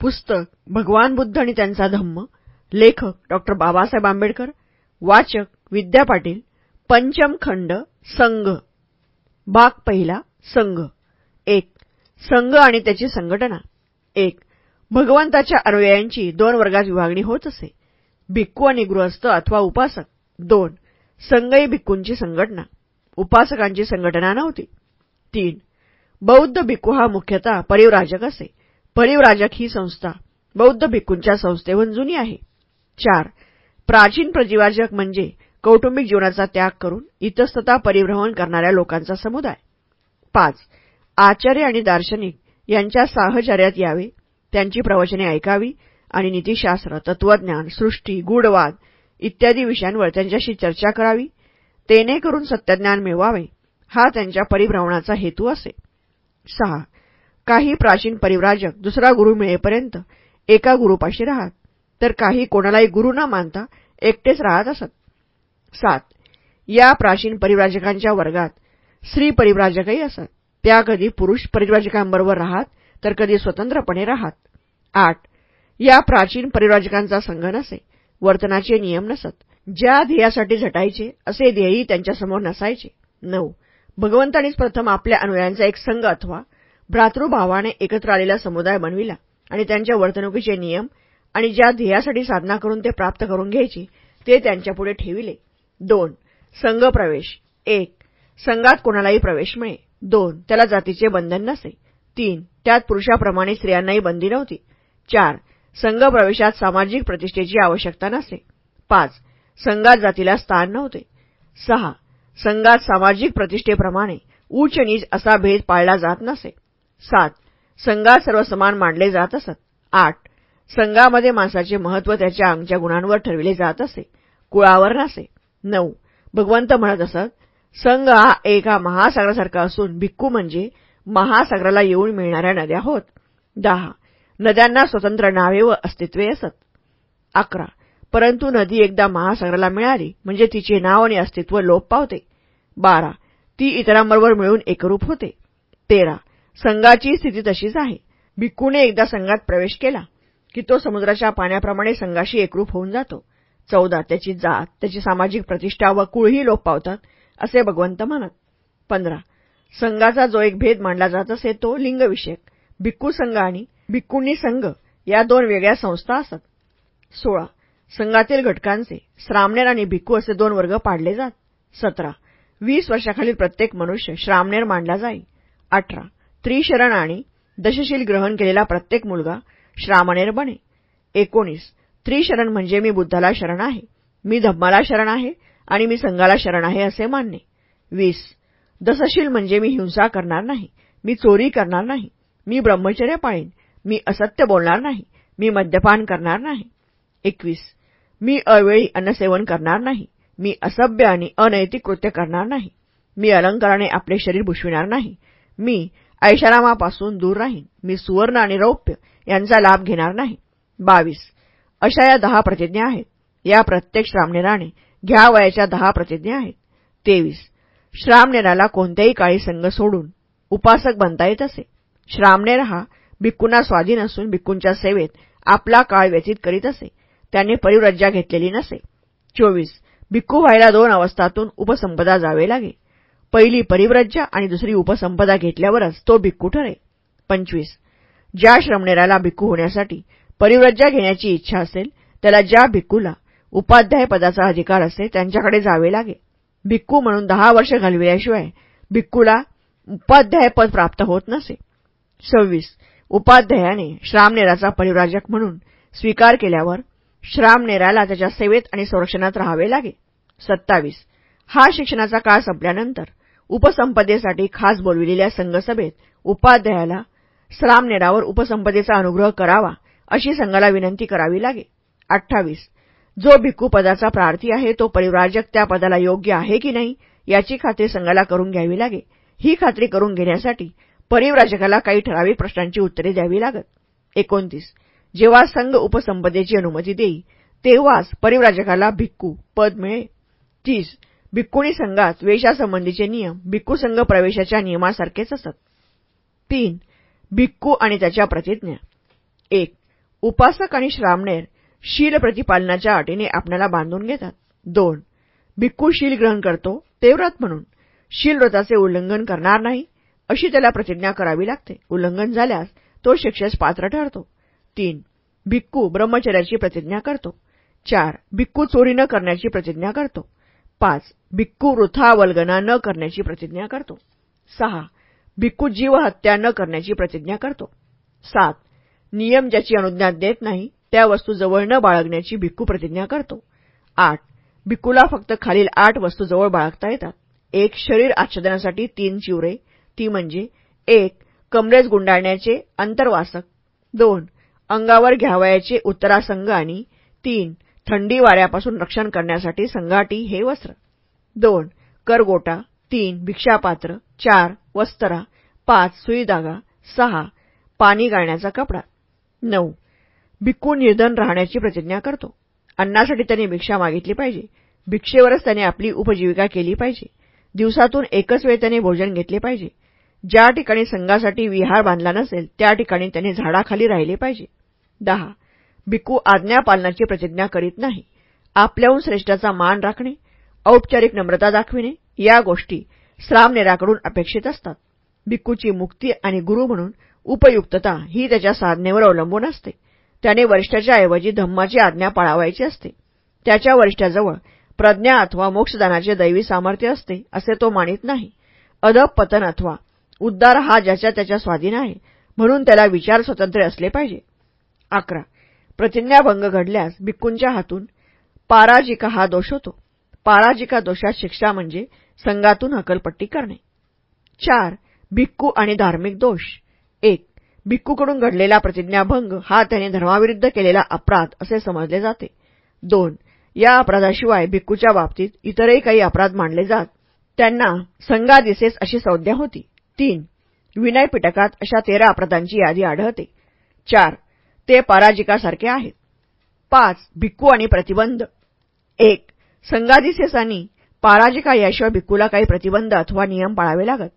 पुस्तक भगवान बुद्ध आणि त्यांचा धम्म लेखक डॉक्टर बाबासाहेब आंबेडकर वाचक विद्या पाटील पंचम खंड संघ. भाग पहिला संघ. एक संघ आणि त्याची संघटना. एक भगवंताच्या अनुयायांची दोन वर्गात विभागणी होत असे. भिक्खू आणि गृहस्थ अथवा उपासक. दोन संघई भिक्खूंची संघटना. उपासकांची संघटना नव्हती. तीन बौद्ध भिक्खू हा मुख्यतः परिवराजक असे. परिवराजक ही संस्था बौद्ध भिक्खूंच्या संस्थेहून जुनी आहे. चार प्राचीन प्रतिवाजक म्हणजे कौटुंबिक जीवनाचा त्याग करून इतस्तता परिभ्रमण करणाऱ्या लोकांचा समुदाय. पाच आचार्य आणि दार्शनिक यांच्या साहचर्यात यावे त्यांची प्रवचने ऐकावी आणि नीतीशास्त्र तत्वज्ञान सृष्टी गूढवाद इत्यादी विषयांवर त्यांच्याशी चर्चा करावी. तेने करून सत्यज्ञान मिळवावे हा त्यांच्या परिभ्रमणाचा हेतू असे. सहा काही प्राचीन परिव्राजक दुसरा गुरु मिळेपर्यंत एका गुरुपाशी राहत. तर काही कोणालाही गुरु न मानता एकटेच राहत असत. सात. या प्राचीन परिव्राजकांच्या वर्गात स्त्री परिव्राजकही असत. त्या कधी पुरुष परिव्राजकांबरोबर राहत तर कधी स्वतंत्रपणे राहत. आठ. या प्राचीन परिव्राजकांचा संघ नसे वर्तनाचे नियम नसत. ज्या ध्येयासाठी झटायचे असे ध्येयही त्यांच्यासमोर नसायचे. नऊ. भगवंतानीच प्रथम आपल्या अनुयायांचा एक संघ अथवा भ्रातृभावाने एकत्र आलेला समुदाय बनविला आणि त्यांच्या वर्तणुकीचे नियम आणि ज्या ध्येयासाठी साधना करून ते प्राप्त करून घ्यायची ते त्यांच्यापुढे ठेविले. दोन संघ प्रवेश. एक संघात कोणालाही प्रवेश मिळे दोन त्याला जातीचे बंधन नसे. तीन त्यात पुरुषाप्रमाणे स्त्रियांनाही बंदी नव्हती. चार संघ प्रवेशात सामाजिक प्रतिष्ठेची आवश्यकता नसे. पाच संघात जातीला स्थान नव्हते. सहा संघात सामाजिक प्रतिष्ठेप्रमाणे उच्च नीच असा भेद पाळला जात नसे. सात. संघात सर्व समान मांडले जात असत. आठ. संघामध्ये माणसाचे महत्त्व त्याच्या अंगच्या गुणांवर ठरविले जात असे. कुळावर नसे. नऊ. भगवंत म्हणत असत संघ हा एका महासागरासारखा असून भिक्खू म्हणजे महासागराला येऊन मिळणाऱ्या नद्या होत. दहा. नद्यांना स्वतंत्र नावे व अस्तित्वे असत. अकरा. परंतु नदी एकदा महासागराला मिळाली म्हणजे तिचे नाव आणि अस्तित्व लोप पावते. बारा. ती इतरांबरोबर मिळून एकरूप होते. तेरा. संघाची स्थिती तशीच आहे. भिक्खूने एकदा संघात प्रवेश केला की तो समुद्राच्या पाण्याप्रमाणे संघाशी एकरूप होऊन जातो. चौदा त्याची जात त्याची सामाजिक प्रतिष्ठा व कुळही लोप पावतात असे भगवंत म्हणत. पंधरा संघाचा जो एक भेद मांडला जात असे तो लिंगविषयक भिक्खू संघ आणि भिक्खूंनी संघ या दोन वेगळ्या संस्था असत. सोळा संघातील घटकांचे श्रामणेर आणि भिक्खू असे दोन वर्ग पाडले जात. सतरा वीस वर्षाखालील प्रत्येक मनुष्य श्रामणेर मांडला जाईल अठरा त्रिशरण आणि दशशील ग्रहण केलेला प्रत्येक मुलगा श्रामणेर बने. एकोणीस. त्रिशरण म्हणजे मी बुद्धाला शरण आहे. मी धम्माला शरण आहे आणि मी संघाला शरण आहे असे मानणे. वीस. दसशील म्हणजे मी हिंसा करणार नाही. मी चोरी करणार नाही. मी ब्रह्मचर्य पाळीन. मी असत्य बोलणार नाही. मी मद्यपान करणार नाही. एकवीस. मी अवेळी अन्नसेवन करणार नाही. मी असभ्य आणि अनैतिक कृत्य करणार नाही. मी अलंकाराने आपले शरीर भुशविणार नाही. मी ऐशारामापासून दूर राहीन. मी सुवर्ण आणि रौप्य यांचा लाभ घेणार नाही. बावीस. अशा या दहा प्रतिज्ञा आहेत. या प्रत्येक श्रामनेराने घ्या वयाच्या दहा प्रतिज्ञा आहेत. तेवीस. श्रामनेराला कोणत्याही काळी संघ सोडून उपासक बनता येत असे. श्रामनेर हा भिक्कूंना स्वाधीन असून भिक्कूंच्या सेवेत आपला काळ व्यतीत करीत असे. त्याने परिव्रज्जा घेतलेली नसे. चोवीस. भिक्खू व्हायला दोन अवस्थातून उपसंपदा जावे लागे. पहिली परिव्रज्जा आणि दुसरी उपसंपदा घेतल्यावरच तो भिक्खू ठरे पंचवीस. ज्या श्रमणेराला भिक्खू होण्यासाठी परिव्रज्जा घेण्याची इच्छा असेल त्याला ज्या भिक्खूला उपाध्याय पदाचा अधिकार असे त्यांच्याकडे जावे लागे. भिक्खू म्हणून दहा वर्ष घालविल्याशिवाय भिक्खूला उपाध्यायपद प्राप्त होत नसे. सव्वीस. उपाध्यायाने श्रामनेराचा परिव्राजक म्हणून स्वीकार केल्यावर श्रामनेराला त्याच्या सेवेत आणि संरक्षणात राहावे लागे. सत्तावीस. हा शिक्षणाचा काळ संपल्यानंतर उपसंपदेसाठी खास बोलविलेल्या संघसभेत उपाध्यायाला श्रामनेरावर उपसंपदेचा अनुग्रह करावा अशी संघाला विनंती करावी लागे. अठ्ठावीस. जो भिक्खू पदाचा प्रार्थी आहे तो परिव्राजक त्या पदाला योग्य आहे की नाही याची खात्री संघाला करून घ्यावी लागे. ही खात्री करून घेण्यासाठी परिव्राजकाला काही ठराविक प्रश्नांची उत्तरे द्यावी लागत. एकोणतीस. जेव्हा संघ उपसंपदेची अनुमती देई तेव्हाच परिव्राजकाला भिक्खू पद मिळे तीस. भिक्खुणी संघात वेशासंबंधीचे नियम भिक्खू संघ प्रवेशाच्या नियमासारखेच असत तीन भिक्खू आणि त्याच्या प्रतिज्ञा. एक उपासक आणि श्रामणेर शील प्रतिपालनाच्या अटीने आपल्याला बांधून घेतात. दोन भिक्खू शील ग्रहण करतो ते व्रत म्हणून. शील व्रताचे उल्लंघन करणार नाही अशी त्याला प्रतिज्ञा करावी लागते. उल्लंघन झाल्यास तो शिक्षेस पात्र ठरतो. तीन भिक्खू ब्रह्मचर्याची प्रतिज्ञा करतो. चार भिक्खू चोरी न करण्याची प्रतिज्ञा करतो. पाच भिक्खू वृथावलगना न करण्याची प्रतिज्ञा करतो. सहा भिक्खू जीवहत्या न करण्याची प्रतिज्ञा करतो. सात नियम ज्याची अनुज्ञा देत नाही त्या वस्तू जवळ न बाळगण्याची भिक्खू प्रतिज्ञा करतो. आठ भिक्खूला फक्त खालील आठ वस्तू जवळ बाळगता येतात. एक शरीर आच्छादनासाठी तीन चिवरे ती म्हणजे एक कमरेस गुंडाळण्याचे अंतर्वासक. दोन अंगावर घ्यावयाचे उत्तरासंग आणि तीन थंडी वाऱ्यापासून रक्षण करण्यासाठी संघाटी हे वस्त्र. दोन करगोटा. तीन भिक्षापात्र. चार वस्त्रा. पाच सुईदागा. सहा पाणी गाळण्याचा कपडा. नऊ भिक्खू निर्धन राहण्याची प्रतिज्ञा करतो. अन्नासाठी त्यांनी भिक्षा मागितली पाहिजे. भिक्षेवरच त्याने आपली उपजीविका केली पाहिजे. दिवसातून एकच वेळ त्याने भोजन घेतले पाहिजे. ज्या ठिकाणी संघासाठी विहार बांधला नसेल त्या ठिकाणी त्याने झाडाखाली राहिले पाहिजे. दहा भिक्खू आज्ञापालनाची प्रतिज्ञा करीत नाही. आपल्याहून श्रेष्ठाचा मान राखणे औपचारिक नम्रता दाखविणे या गोष्टी श्रामनेराकडून अपेक्षित असतात. भिक्खूची मुक्ती आणि गुरु म्हणून उपयुक्तता ही त्याच्या साधनेवर अवलंबून असते. त्याने वरिष्ठाच्या ऐवजी धम्माची आज्ञा पाळावायची असते. त्याच्या वरिष्ठाजवळ प्रज्ञा अथवा मोक्षदानाचे दैवी सामर्थ्य असते असे तो मानित नाही. अदब पतन अथवा उद्दार हा ज्याच्या त्याच्या स्वाधीन आहे म्हणून त्याला विचार स्वतंत्र असले पाहिजे. अकरा. प्रतिज्ञाभंग घडल्यास भिक्कूंच्या हातून पाराजिका हा दोष होतो. पाराजिका दोषात शिक्षा म्हणजे संघातून हकलपट्टी करणे. चार भिक्खू आणि धार्मिक दोष. एक भिक्खूकडून घडलेला प्रतिज्ञाभंग हा त्याने धर्माविरुद्ध केलेला अपराध असे समजले जाते. दोन या अपराधाशिवाय भिक्खूच्या बाबतीत इतरही काही अपराध मानले जात. त्यांना संघादिसेस अशी संज्ञा होती. तीन विनय पिटकात अशा तेरा अपराधांची यादी आढळते. चार ते पराजिकासारखे आहेत. पाच भिक्खू आणि प्रतिबंध. एक संघादिसेसांनी पराजिका याशिवाय भिक्खूला काही प्रतिबंध अथवा नियम पाळावे लागत.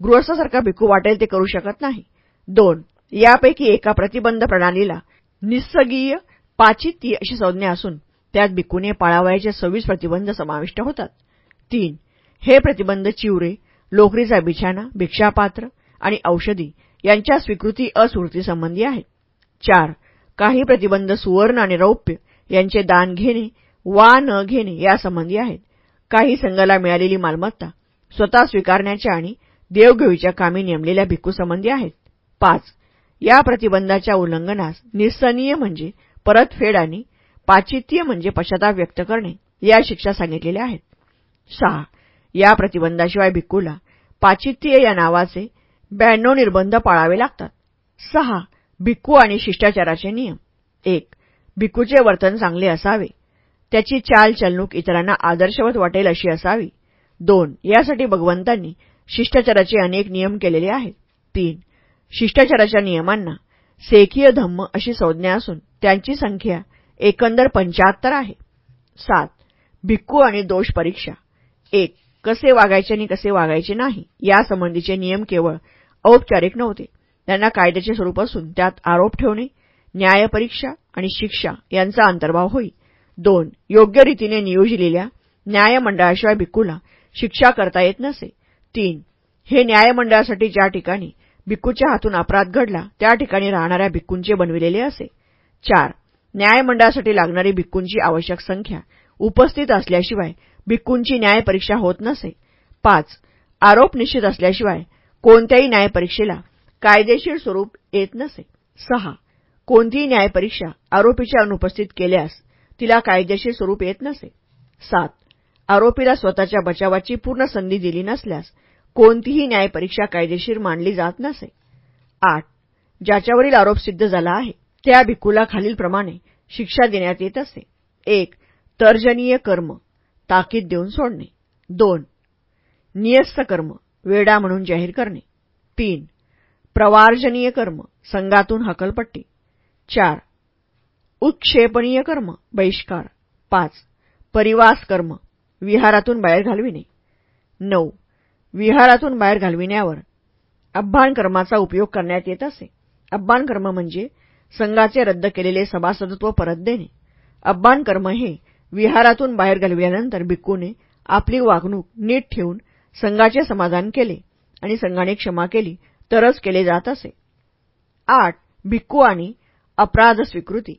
गृहस्थासारखा भिक्खू वाटेल ते करू शकत नाही. दोन यापैकी एका प्रतिबंध प्रणालीला निस्सगीय पाचित्य अशी संज्ञा असून त्यात भिक्खूने पाळावयाचे सव्वीस प्रतिबंध समाविष्ट होतात. तीन हे प्रतिबंध चिवरे लोकरीचा बिछाना भिक्षापात्र आणि औषधी यांच्या स्वीकृती असुरतीसंबंधी आहेत. चार काही प्रतिबंध सुवर्ण आणि रौप्य यांचे दान घेणे वा न घेणे यासंबंधी आहेत. काही संघाला मिळालेली मालमत्ता स्वतः स्वीकारण्याच्या आणि देवघेवीच्या कामी नेमलेल्या भिक्खूसंबंधी आहेत. पाच या प्रतिबंधाच्या उल्लंघनास निस्सनीय म्हणजे परतफेड आणि पाचित्य म्हणजे पश्चाताप व्यक्त करणे या शिक्षा सांगितलेल्या आहेत. सहा या प्रतिबंधाशिवाय भिक्खूला पाचित्य या नावाचे ब्याण्णव निर्बंध पाळावे लागतात. सहा भिक्खू आणि शिष्टाचाराचे नियम. एक भिक्खूचे वर्तन चांगले असावे. त्याची चाल चालणूक इतरांना आदर्शवत वाटेल अशी असावी. दोन यासाठी भगवंतांनी शिष्टाचाराचे अनेक नियम केलेले आहेत. तीन शिष्टाचाराच्या नियमांना सेखीय धम्म अशी संज्ञा असून त्यांची संख्या एकंदर पंचाहत्तर आहे. सात भिक्खू आणि दोष परीक्षा. एक कसे वागायचे आणि कसे वागायचे नाही यासंबंधीचे नियम केवळ औपचारिक नव्हते. त्यांना कायद्याचे स्वरूप असून त्यात आरोप ठेवणे न्यायपरीक्षा आणि शिक्षा यांचा अंतर्भाव होई. दोन योग्य रीतीने नियोजलेल्या न्यायमंडळाशिवाय भिक्खूला शिक्षा करता येत नसे. तीन हे न्यायमंडळासाठी ज्या ठिकाणी भिक्खूच्या हातून अपराध घडला त्या ठिकाणी राहणाऱ्या भिक्खूंचे बनविलेले असे. चार न्यायमंडळासाठी लागणारी भिक्खूंची आवश्यक संख्या उपस्थित असल्याशिवाय भिक्खूंची न्यायपरीक्षा होत नसे. पाच आरोप निश्चित असल्याशिवाय कोणत्याही न्यायपरीक्षेला कायदेशीर स्वरूप येत नसे. सहा. कोणतीही न्यायपरीक्षा आरोपीच्या अनुपस्थित केल्यास तिला कायदेशीर स्वरूप येत नसे. सात. आरोपीला स्वतःच्या बचावाची पूर्ण संधी दिली नसल्यास कोणतीही न्यायपरीक्षा कायदेशीर मानली जात नसे. आठ. ज्याच्यावरील आरोप सिद्ध झाला आहे त्या भिकूला खालीलप्रमाणे शिक्षा देण्यात येत असे. एक. तर्जनीय कर्म ताकीद देऊन सोडणे. दोन. नियस्त कर्म वेडा म्हणून जाहीर करणे. तीन. प्रवार्जनीय कर्म संघातून हकलपट्टी. चार उत्क्षेपणीय कर्म बहिष्कार. पाच परिवास कर्म विहारातून बाहेर घालविणे. नऊ विहारातून बाहेर घालविण्यावर अब्बान कर्माचा उपयोग करण्यात येत असे. अब्बान कर्म म्हणजे संघाचे रद्द केलेले सभासदत्व परत देणे. अब्बान कर्म हे विहारातून बाहेर घालविल्यानंतर भिक्कूने आपली वागणूक नीट ठेवून संघाचे समाधान केले आणि संघाने क्षमा केली तरच केले जात असे. आठ भिक्खू आणि अपराध स्वीकृती.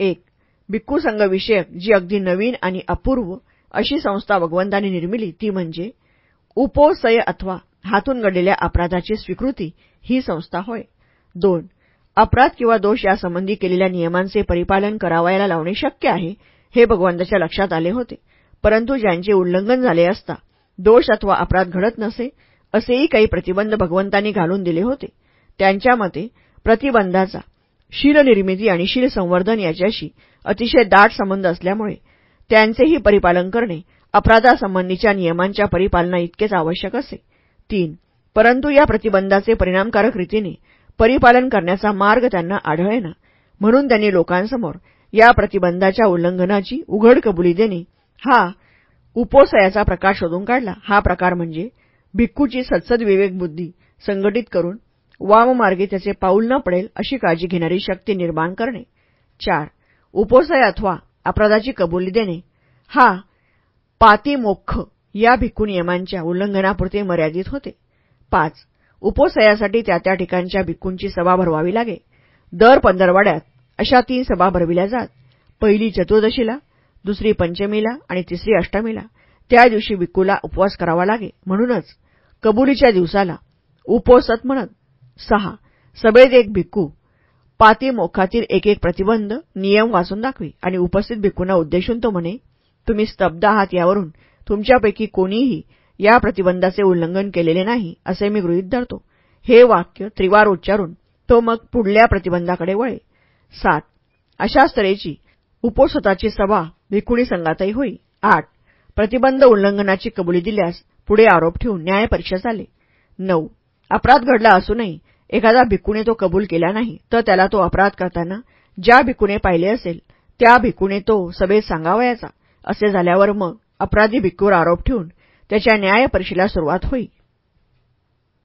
एक भिक्खू संघविषयक जी अगदी नवीन आणि अपूर्व अशी संस्था भगवंतांनी निर्मिली ती म्हणजे उपोसय अथवा हातून घडलेल्या अपराधाची स्वीकृती ही संस्था होय. दोन अपराध किंवा दोष यासंबंधी केलेल्या नियमांचे परिपालन करावयाला लावणे शक्य आहे हे भगवंताच्या लक्षात आले होते. परंतु ज्यांचे उल्लंघन झाले असता दोष अथवा अपराध घडत नसे असेही काही प्रतिबंध भगवंतांनी घालून दिले होते. त्यांच्या मते प्रतिबंधाचा शीलनिर्मिती आणि शील संवर्धन याच्याशी अतिशय दाट संबंध असल्यामुळे त्यांचेही परिपालन करणे अपराधासंबंधीच्या नियमांच्या परिपालना इतकेच आवश्यक असे. तीन परंतु या प्रतिबंधाचे परिणामकारक रीतीने परिपालन करण्याचा मार्ग त्यांना आढळेना म्हणून त्यांनी लोकांसमोर या प्रतिबंधाच्या उल्लंघनाची उघड कबुली देणे हा उपोसयाचा प्रकार शोधून काढला. हा प्रकार म्हणजे भिक्खूची सत्सद विवेक बुद्धी संघटित करून वाममार्गे त्याचे पाऊल न पडेल अशी काळजी घेणारी शक्ती निर्माण करणे. चार उपोसय अथवा अपराधाची कबुली देणे. हा पातिमोक्ष या भिक्खू नियमांच्या उल्लंघनापुरते मर्यादित होते. पाच उपोसयासाठी त्या त्या ठिकाणच्या भिक्खूंची सभा भरवावी लागे. दर पंधरवाड्यात अशा तीन सभा भरविल्या जात. पहिली चतुर्दशीला दुसरी पंचमीला आणि तिसरी अष्टमीला. त्या दिवशी भिक्खूला उपवास करावा लागे. म्हणूनच कबुलीच्या दिवसाला उपोसत म्हणत सहा सभेत एक भिक्खू पातिमोक्षातील एक एक प्रतिबंध नियम वाचून दाखवी आणि उपस्थित भिक्खूंना उद्देशून तो म्हणे तुम्ही स्तब्ध आहात यावरून तुमच्यापैकी कोणीही या प्रतिबंधाचे उल्लंघन केलेले नाही असे मी गृहीत धरतो. हे वाक्य त्रिवार उच्चारून तो मग पुढल्या प्रतिबंधाकडे वळे. सात अशाच तऱ्हेची उपोषताची सभा भिक्खुणी संघातही होई. आठ प्रतिबंध उल्लंघनाची कबुली दिल्यास पुढे आरोप ठेवून न्यायपरीक्षा झाले नऊ. अपराध घडला असूनही एखादा भिकूने तो कबूल केला नाही तर त्याला तो अपराध करताना ज्या भिकूने पाहिले असेल त्या भिकूने तो सभेत सांगावयाचा. असे झाल्यावर मग अपराधी भिक्खूवर आरोप ठेवून त्याच्या न्यायपरीक्षेला सुरुवात होई.